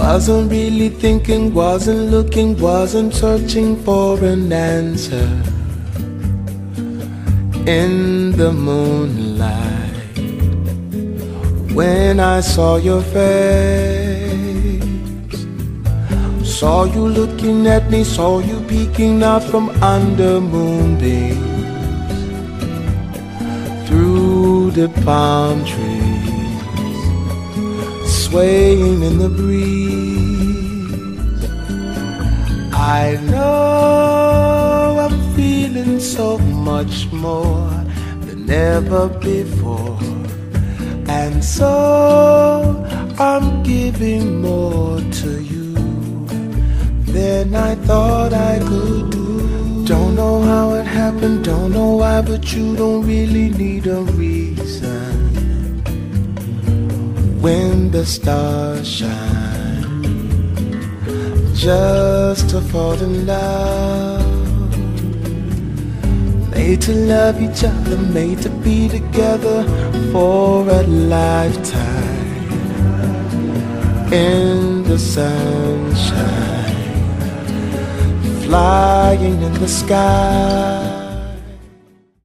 Wasn't really thinking, wasn't looking, wasn't searching for an answer. In the moonlight, when I saw your face, saw you looking at me, saw you peeking out from under moonbeams through the palm trees, swaying in the breeze. I know I'm feeling so much more than ever before, and so I'm giving more to you than I thought I could do. Don't know how it happened, don't know why, but you don't really need a reason. When the stars shine, just to fall in love. Made to love each other, made to be together for a lifetime. In the sunshine flying in the sky.